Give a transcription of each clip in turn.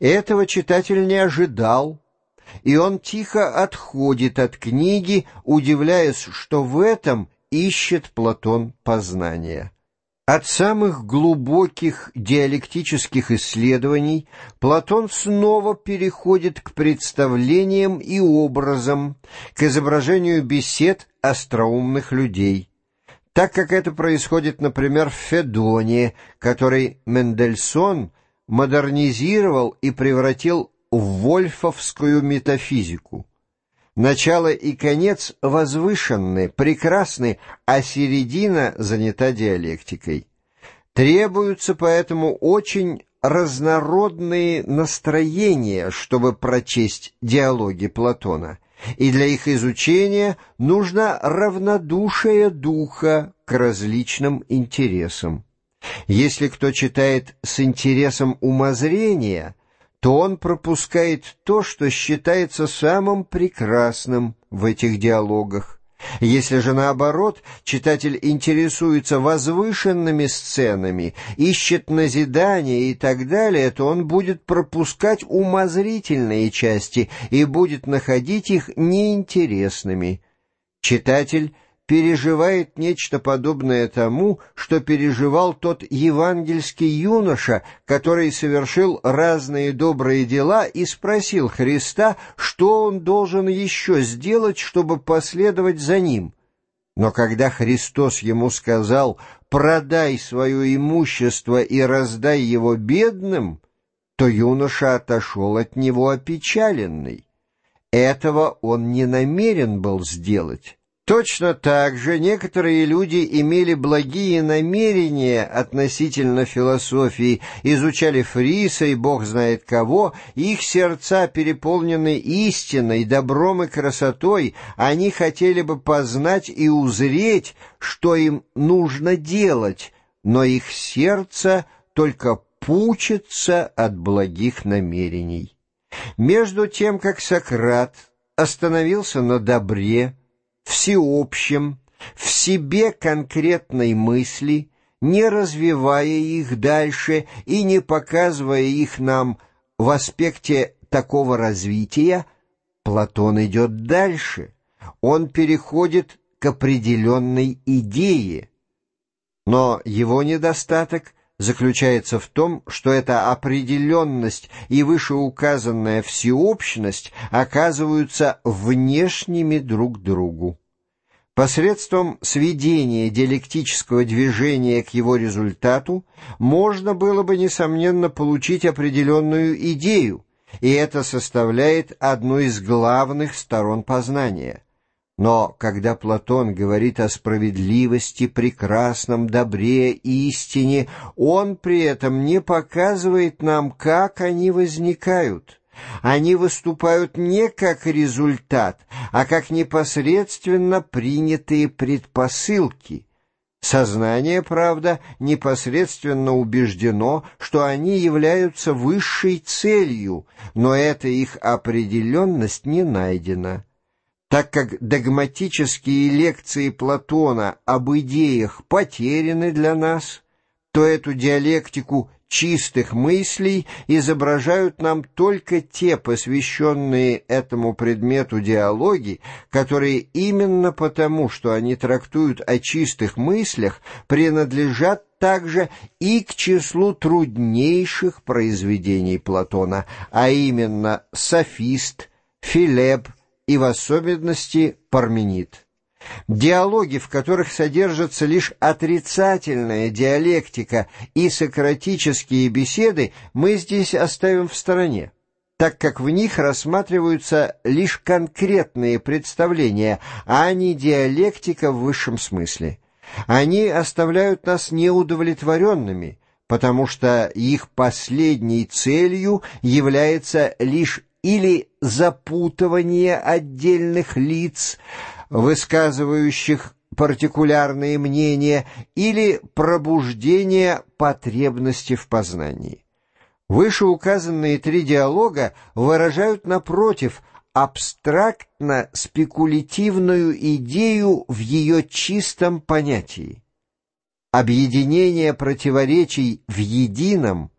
Этого читатель не ожидал, и он тихо отходит от книги, удивляясь, что в этом ищет Платон познания. От самых глубоких диалектических исследований Платон снова переходит к представлениям и образам, к изображению бесед остроумных людей. Так как это происходит, например, в Федоне, который Мендельсон модернизировал и превратил в вольфовскую метафизику. Начало и конец возвышенны, прекрасны, а середина занята диалектикой. Требуются поэтому очень разнородные настроения, чтобы прочесть диалоги Платона, и для их изучения нужно равнодушие духа к различным интересам. Если кто читает с интересом умозрения – то он пропускает то, что считается самым прекрасным в этих диалогах. Если же наоборот, читатель интересуется возвышенными сценами, ищет назидания и так далее, то он будет пропускать умозрительные части и будет находить их неинтересными. Читатель переживает нечто подобное тому, что переживал тот евангельский юноша, который совершил разные добрые дела и спросил Христа, что он должен еще сделать, чтобы последовать за ним. Но когда Христос ему сказал «продай свое имущество и раздай его бедным», то юноша отошел от него опечаленный. Этого он не намерен был сделать. Точно так же некоторые люди имели благие намерения относительно философии, изучали Фриса и бог знает кого, их сердца переполнены истиной, добром и красотой, они хотели бы познать и узреть, что им нужно делать, но их сердце только пучится от благих намерений. Между тем, как Сократ остановился на добре, всеобщем, в себе конкретной мысли, не развивая их дальше и не показывая их нам в аспекте такого развития, Платон идет дальше. Он переходит к определенной идее. Но его недостаток заключается в том, что эта определенность и вышеуказанная всеобщность оказываются внешними друг другу. Посредством сведения диалектического движения к его результату можно было бы, несомненно, получить определенную идею, и это составляет одну из главных сторон познания – но когда Платон говорит о справедливости, прекрасном добре, истине, он при этом не показывает нам, как они возникают. Они выступают не как результат, а как непосредственно принятые предпосылки. Сознание, правда, непосредственно убеждено, что они являются высшей целью, но эта их определенность не найдена. Так как догматические лекции Платона об идеях потеряны для нас, то эту диалектику чистых мыслей изображают нам только те посвященные этому предмету диалоги, которые именно потому, что они трактуют о чистых мыслях, принадлежат также и к числу труднейших произведений Платона, а именно «Софист», «Филеб», и в особенности Парменид. Диалоги, в которых содержится лишь отрицательная диалектика и сократические беседы, мы здесь оставим в стороне, так как в них рассматриваются лишь конкретные представления, а не диалектика в высшем смысле. Они оставляют нас неудовлетворенными, потому что их последней целью является лишь или запутывание отдельных лиц, высказывающих партикулярные мнения, или пробуждение потребности в познании. Вышеуказанные три диалога выражают, напротив, абстрактно-спекулятивную идею в ее чистом понятии. Объединение противоречий в едином –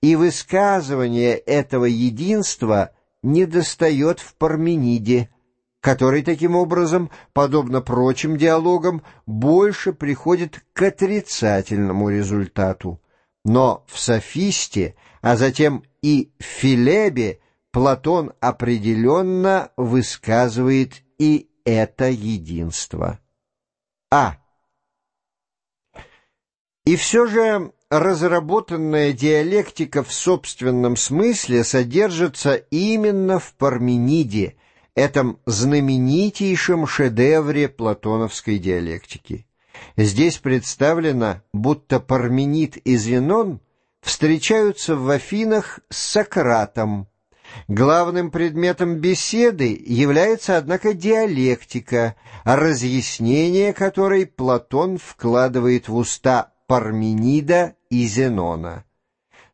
и высказывание этого единства недостает в Пармениде, который таким образом, подобно прочим диалогам, больше приходит к отрицательному результату. Но в софисте, а затем и в Филебе Платон определенно высказывает и это единство. А. И все же разработанная диалектика в собственном смысле содержится именно в Пармениде, этом знаменитейшем шедевре платоновской диалектики. Здесь представлено, будто Парменид и Зенон встречаются в Афинах с Сократом. Главным предметом беседы является, однако, диалектика, разъяснение которой Платон вкладывает в уста Парменида и Зенона.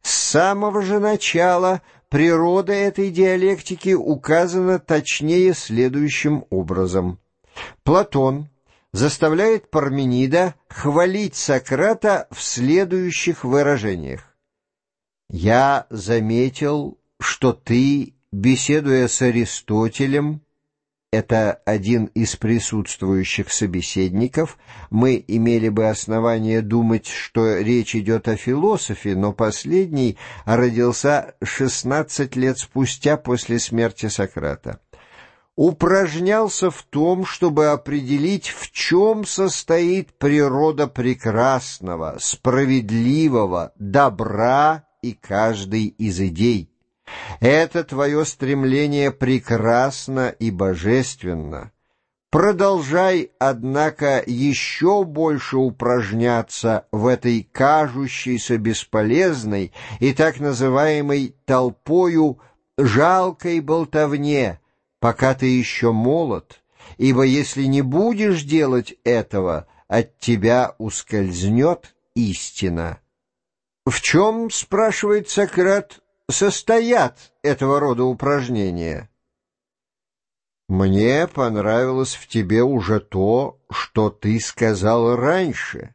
С самого же начала природа этой диалектики указана точнее следующим образом. Платон заставляет Парменида хвалить Сократа в следующих выражениях. «Я заметил, что ты, беседуя с Аристотелем, это один из присутствующих собеседников, мы имели бы основание думать, что речь идет о философе, но последний родился 16 лет спустя после смерти Сократа. Упражнялся в том, чтобы определить, в чем состоит природа прекрасного, справедливого, добра и каждой из идей. Это твое стремление прекрасно и божественно. Продолжай, однако, еще больше упражняться в этой кажущейся бесполезной и так называемой толпою жалкой болтовне, пока ты еще молод, ибо если не будешь делать этого, от тебя ускользнет истина. В чем, спрашивает Сократ, состоят этого рода упражнения? Мне понравилось в тебе уже то, что ты сказал раньше.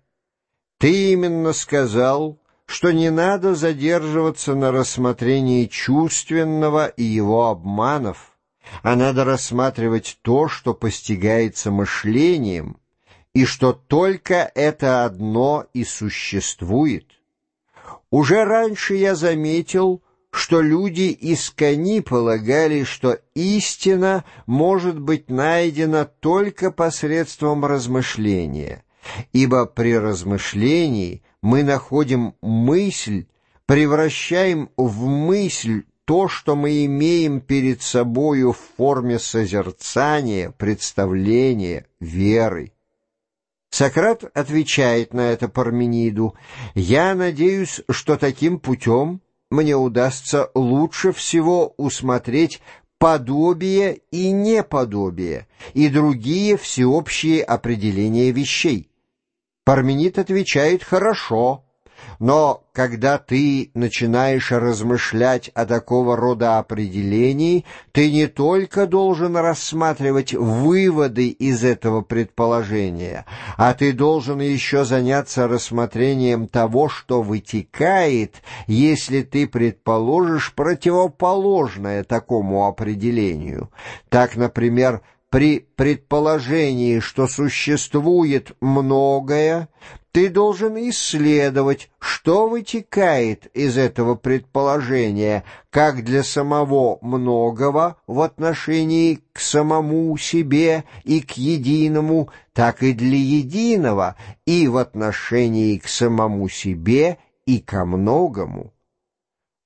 Ты именно сказал, что не надо задерживаться на рассмотрении чувственного и его обманов, а надо рассматривать то, что постигается мышлением, и что только это одно и существует. Уже раньше я заметил, что люди из Кани полагали, что истина может быть найдена только посредством размышления, ибо при размышлении мы находим мысль, превращаем в мысль то, что мы имеем перед собою в форме созерцания, представления, веры. Сократ отвечает на это Пармениду, «Я надеюсь, что таким путем мне удастся лучше всего усмотреть подобие и неподобие и другие всеобщие определения вещей». Парменид отвечает «Хорошо». Но когда ты начинаешь размышлять о такого рода определении, ты не только должен рассматривать выводы из этого предположения, а ты должен еще заняться рассмотрением того, что вытекает, если ты предположишь противоположное такому определению. Так, например, при предположении, что существует многое, ты должен исследовать, что вытекает из этого предположения, как для самого многого в отношении к самому себе и к единому, так и для единого и в отношении к самому себе и ко многому.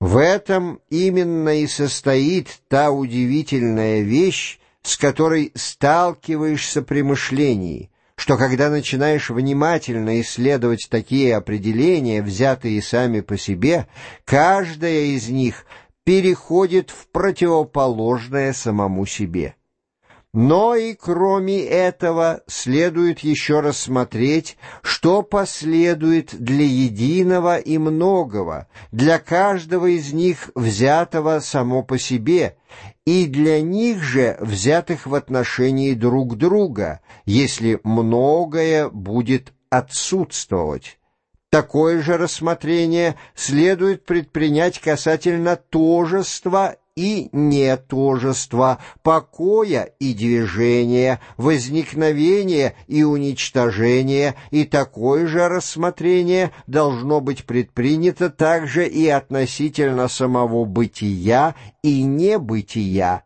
В этом именно и состоит та удивительная вещь, с которой сталкиваешься при мышлении, что когда начинаешь внимательно исследовать такие определения, взятые сами по себе, каждая из них переходит в противоположное самому себе. Но и кроме этого следует еще рассмотреть, что последует для единого и многого, для каждого из них взятого само по себе, и для них же взятых в отношении друг друга, если многое будет отсутствовать. Такое же рассмотрение следует предпринять касательно тожества и нетожества, покоя и движения, возникновения и уничтожения, и такое же рассмотрение должно быть предпринято также и относительно самого бытия и небытия.